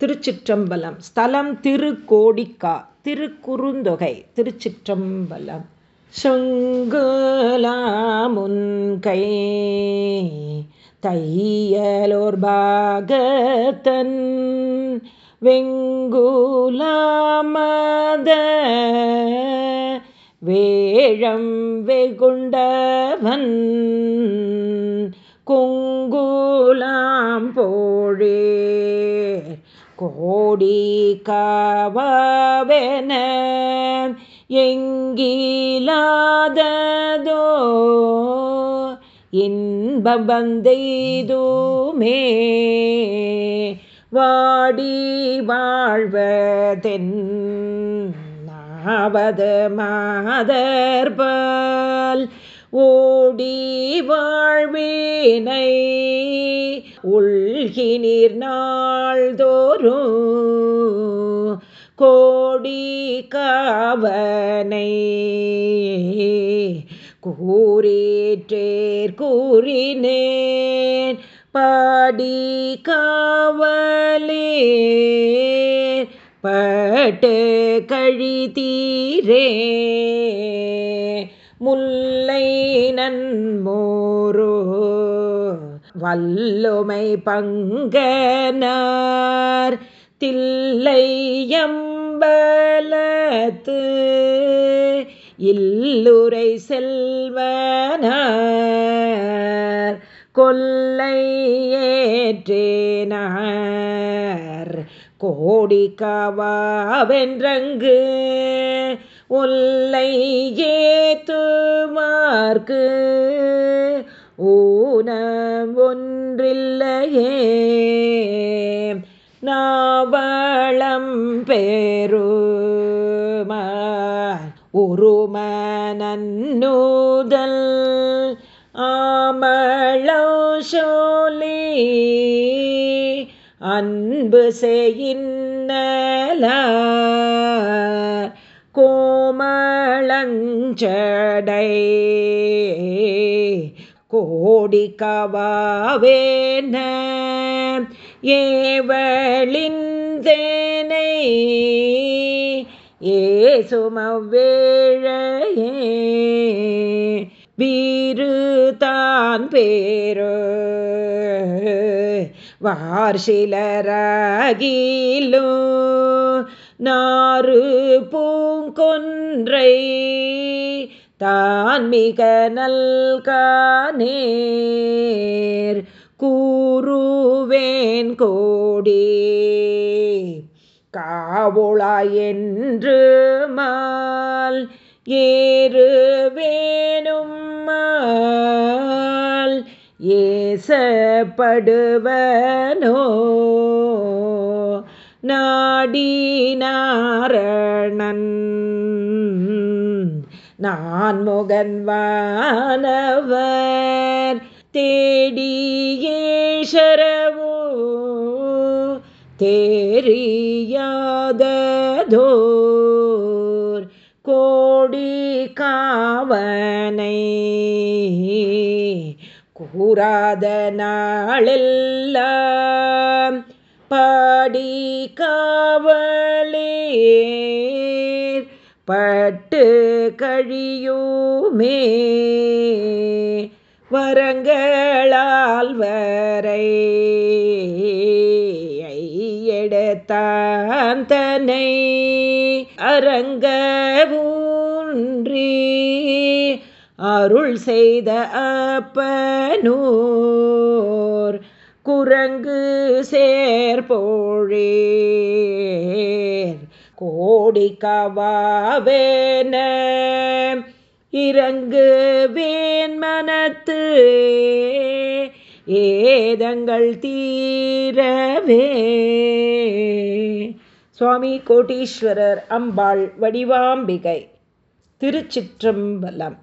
திருச்சிற்றம்பலம். ஸ்தலம் திருக்கோடிக்கா திருக்குறுந்தொகை திருச்சிற்றம்பலம். சுங்குலாமுன்கை தையலோர் பாகத்தன் வெங்குலாமத வேழம் வெகுண்டவன் குங்குலாம் போழே கோடி காவன எங்கிலாததோ இன்பம் வாடி வாழ்வதென் நாவது மாதர்பால் ஓடி வாழ்வினை உள்கினீர் நாள்தோறும் கோடி காவனை கூறேற்றேர் கூறினேன். பாடி காவலே பட்டு கழித்தீரே முல்லை நன்மோரோ வல்லுமை பங்கனார் தில்லையம்பலத்து இல்லுரை செல்வனார் கொல்லை ஏற்றேனார் கோடி காவாவென்றங்கு ஒல்லை ஏத்துமார்க்கு. ஊனம் ஒன்றில்லையே நாவளம் பேருமா உருமனூதல் ஆமளோ சொல்லி அன்பு செய்யின்னல. கோமளஞ்சடை. கோடி கவாவேன. ஏவளின் தேனை. ஏசுமவ்வேழையே வீரு தான் பேரோ. வார்ஷிலராகிலோ நாறு பூங்கொன்றை தான் மிக நல்கானேர் கூறுவேன் கோடி. காவுளா என்று மால் ஏறு வேணும் மால் ஏசப்படுவனோ? நாடி நாரணன். நான் முகன்வானவர் தேடியேஷரவோ தேரியாததோர் கோடி காவனை கூறாத நாளெல்லாம் பாடி காவலே பட்டு கழியுமே வரங்களால் வரை எடுத்தான் தன்னை அரங்க ஊன்றி அருள் செய்த அப்பனூர் குரங்கு சேர்போழேர் கோடி கவாவேன இறங்கு வேன்மனத்து ஏதங்கள் தீரவே. சுவாமி கோட்டீஸ்வரர் அம்பாள் வடிவாம்பிகை. திருச்சிற்றம்பலம்.